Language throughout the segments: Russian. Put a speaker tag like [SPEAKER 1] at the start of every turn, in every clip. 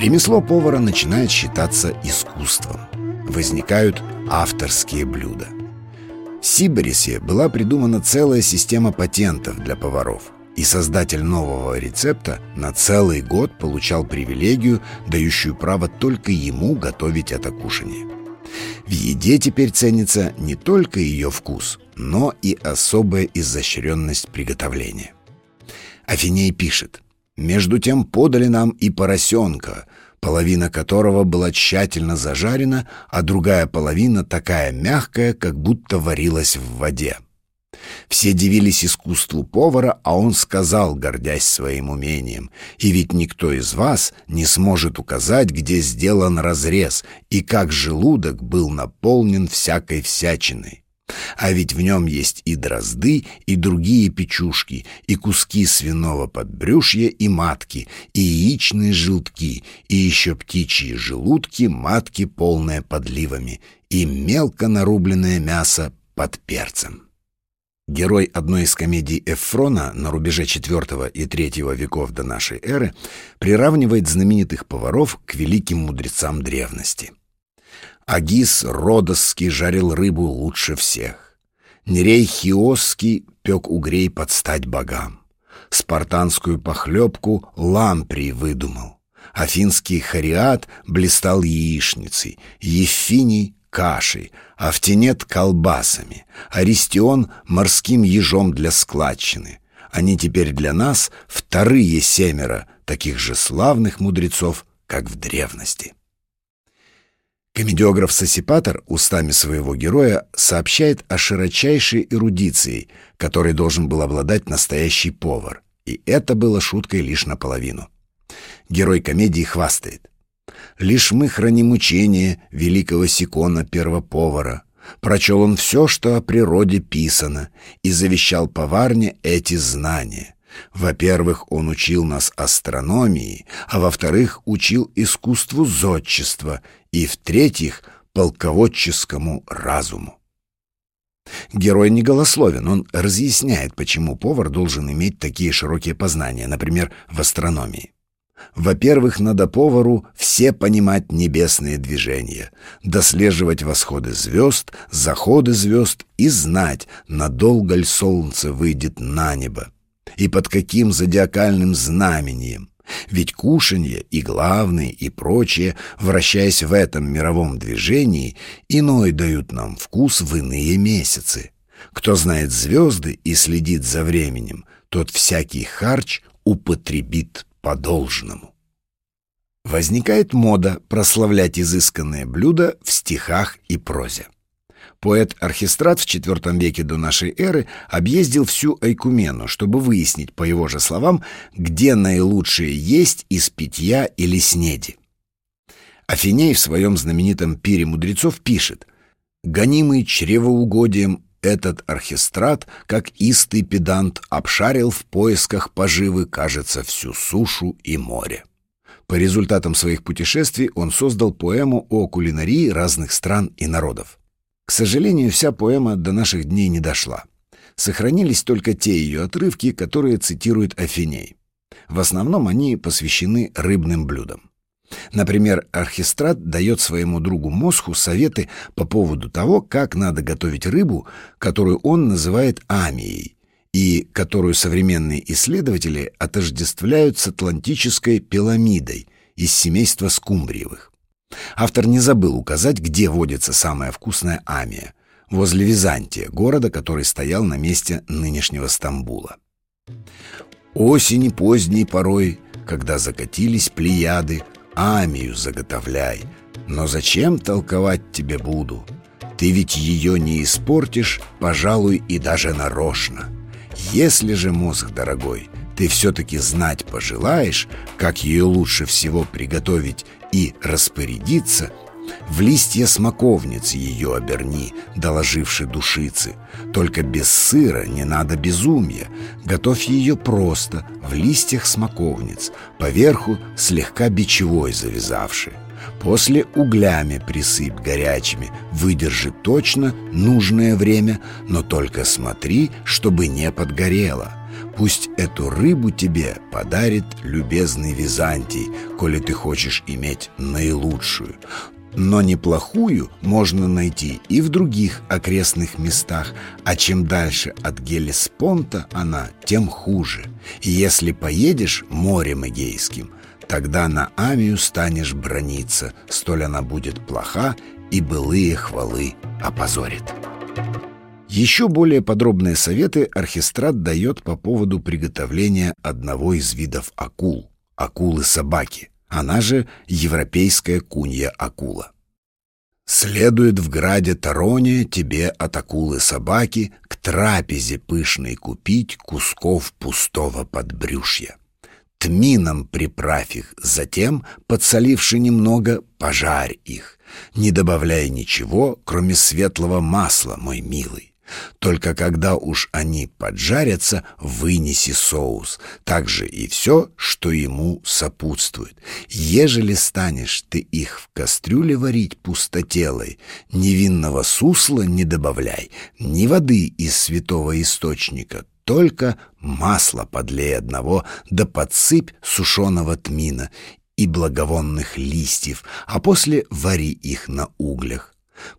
[SPEAKER 1] Ремесло повара начинает считаться искусством. Возникают авторские блюда. В Сибирисе была придумана целая система патентов для поваров – и создатель нового рецепта на целый год получал привилегию, дающую право только ему готовить это кушанье. В еде теперь ценится не только ее вкус, но и особая изощренность приготовления. Афиней пишет, «Между тем подали нам и поросенка, половина которого была тщательно зажарена, а другая половина такая мягкая, как будто варилась в воде». Все дивились искусству повара, а он сказал, гордясь своим умением, «И ведь никто из вас не сможет указать, где сделан разрез и как желудок был наполнен всякой всячиной. А ведь в нем есть и дрозды, и другие печушки, и куски свиного подбрюшья и матки, и яичные желтки, и еще птичьи желудки, матки, полные подливами, и мелко нарубленное мясо под перцем». Герой одной из комедий Эфрона на рубеже IV и III веков до нашей эры приравнивает знаменитых поваров к великим мудрецам древности. Агис Родосский жарил рыбу лучше всех. Нерей Хиосский пек угрей под стать богам. Спартанскую похлебку Ламприй выдумал. Афинский хариат блистал яичницей, Ефиний кашей, Автинет — колбасами, Аристион — морским ежом для складчины. Они теперь для нас вторые семеро таких же славных мудрецов, как в древности. Комедиограф-сосипатор устами своего героя сообщает о широчайшей эрудиции, которой должен был обладать настоящий повар, и это было шуткой лишь наполовину. Герой комедии хвастает. Лишь мы храним учение великого Сикона первоповара. Прочел он все, что о природе писано, и завещал поварне эти знания. Во-первых, он учил нас астрономии, а во-вторых, учил искусству зодчества, и в-третьих, полководческому разуму. Герой не голословен, он разъясняет, почему повар должен иметь такие широкие познания, например, в астрономии. Во-первых, надо повару все понимать небесные движения, дослеживать восходы звезд, заходы звезд и знать, надолго ли солнце выйдет на небо и под каким зодиакальным знамением. Ведь кушанье и главные и прочее, вращаясь в этом мировом движении, иной дают нам вкус в иные месяцы. Кто знает звезды и следит за временем, тот всякий харч употребит по-должному. Возникает мода прославлять изысканные блюда в стихах и прозе. Поэт Архистрат в IV веке до нашей эры объездил всю Айкумену, чтобы выяснить, по его же словам, где наилучшее есть из питья или снеди. Афиней в своем знаменитом «Пире мудрецов» пишет «Гонимый чревоугодием этот архистрат, как истый педант, обшарил в поисках поживы, кажется, всю сушу и море. По результатам своих путешествий он создал поэму о кулинарии разных стран и народов. К сожалению, вся поэма до наших дней не дошла. Сохранились только те ее отрывки, которые цитирует Афиней. В основном они посвящены рыбным блюдам. Например, Архистрат дает своему другу Мосху советы по поводу того, как надо готовить рыбу, которую он называет амией, и которую современные исследователи отождествляют с атлантической пиламидой из семейства скумбриевых. Автор не забыл указать, где водится самая вкусная амия – возле Византия, города, который стоял на месте нынешнего Стамбула. Осени поздней порой, когда закатились плеяды, Амию заготовляй. Но зачем толковать тебе буду? Ты ведь ее не испортишь, пожалуй, и даже нарочно. Если же, мозг дорогой, ты все-таки знать пожелаешь, как ее лучше всего приготовить и распорядиться, в листья смоковницы ее оберни, доложивши душицы. Только без сыра не надо безумия. Готовь ее просто, в листьях смоковниц, поверху слегка бичевой завязавши. После углями присыпь горячими, выдержи точно нужное время, но только смотри, чтобы не подгорело. Пусть эту рыбу тебе подарит любезный Византий, коли ты хочешь иметь наилучшую. Но неплохую можно найти и в других окрестных местах, а чем дальше от Гелеспонта она, тем хуже. И если поедешь морем Эгейским, тогда на Амию станешь брониться, столь она будет плоха и былые хвалы опозорит. Еще более подробные советы оркестрат дает по поводу приготовления одного из видов акул – акулы-собаки, она же европейская кунья-акула. Следует в граде Тароне тебе от акулы-собаки к трапезе пышной купить кусков пустого подбрюшья. Тмином приправь их, затем, подсоливши немного, пожарь их, не добавляя ничего, кроме светлого масла, мой милый. Только когда уж они поджарятся, вынеси соус, также и все, что ему сопутствует. Ежели станешь ты их в кастрюле варить пустотелой, невинного сусла не добавляй, ни воды из святого источника, только масло подлей одного, да подсыпь сушеного тмина и благовонных листьев, а после вари их на углях.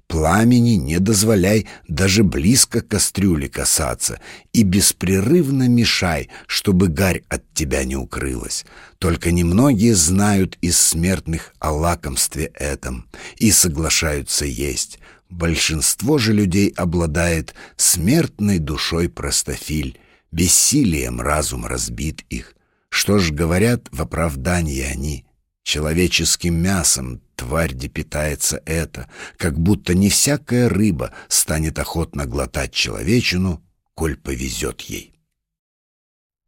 [SPEAKER 1] Пламени не дозволяй даже близко к кастрюле касаться и беспрерывно мешай, чтобы гарь от тебя не укрылась. Только немногие знают из смертных о лакомстве этом и соглашаются есть. Большинство же людей обладает смертной душой простофиль, бессилием разум разбит их. Что ж говорят в оправдании они? Человеческим мясом тварь питается это, как будто не всякая рыба станет охотно глотать человечину, коль повезет ей.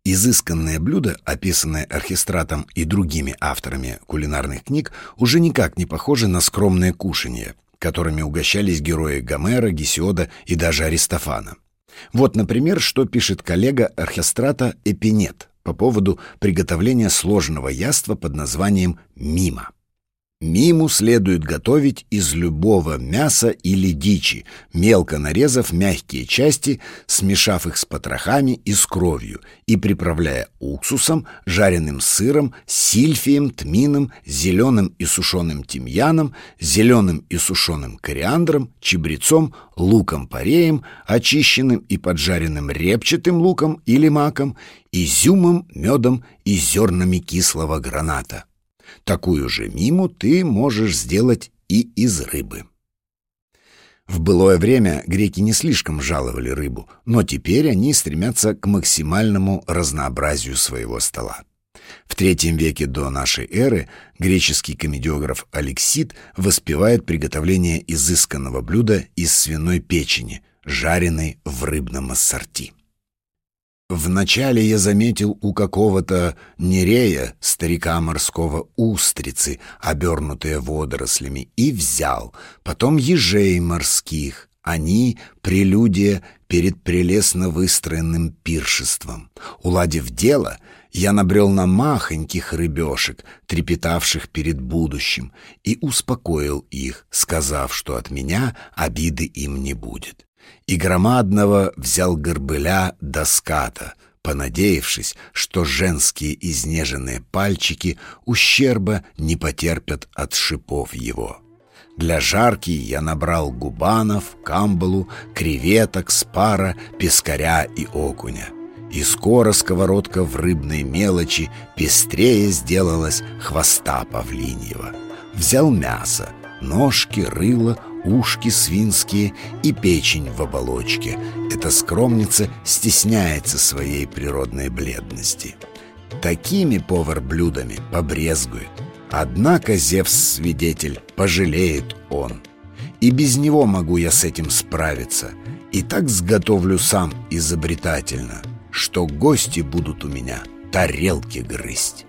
[SPEAKER 1] Изысканное блюдо, описанное оркестратом и другими авторами кулинарных книг, уже никак не похоже на скромное кушанье, которыми угощались герои Гомера, Гесиода и даже Аристофана. Вот, например, что пишет коллега оркестрата Эпинет по поводу приготовления сложного яства под названием «мима». Миму следует готовить из любого мяса или дичи, мелко нарезав мягкие части, смешав их с потрохами и с кровью и приправляя уксусом, жареным сыром, сильфием, тмином, зеленым и сушеным тимьяном, зеленым и сушеным кориандром, чебрецом, луком-пореем, очищенным и поджаренным репчатым луком или маком, изюмом, медом и зернами кислого граната. Такую же миму ты можешь сделать и из рыбы. В былое время греки не слишком жаловали рыбу, но теперь они стремятся к максимальному разнообразию своего стола. В третьем веке до нашей эры греческий комедиограф Алексид воспевает приготовление изысканного блюда из свиной печени, жареной в рыбном ассорти. Вначале я заметил у какого-то нерея, старика морского, устрицы, обернутые водорослями, и взял. Потом ежей морских. Они — прелюдия перед прелестно выстроенным пиршеством. Уладив дело, я набрел на махоньких рыбешек, трепетавших перед будущим, и успокоил их, сказав, что от меня обиды им не будет и громадного взял горбыля до ската, понадеявшись, что женские изнеженные пальчики ущерба не потерпят от шипов его. Для жарки я набрал губанов, камбалу, креветок, спара, пескаря и окуня. И скоро сковородка в рыбной мелочи пестрее сделалась хвоста павлиньего. Взял мясо, ножки, рыло, ушки свинские и печень в оболочке. Эта скромница стесняется своей природной бледности. Такими повар-блюдами побрезгует. Однако Зевс-свидетель пожалеет он. И без него могу я с этим справиться. И так сготовлю сам изобретательно, что гости будут у меня тарелки грызть.